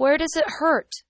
Where does it hurt?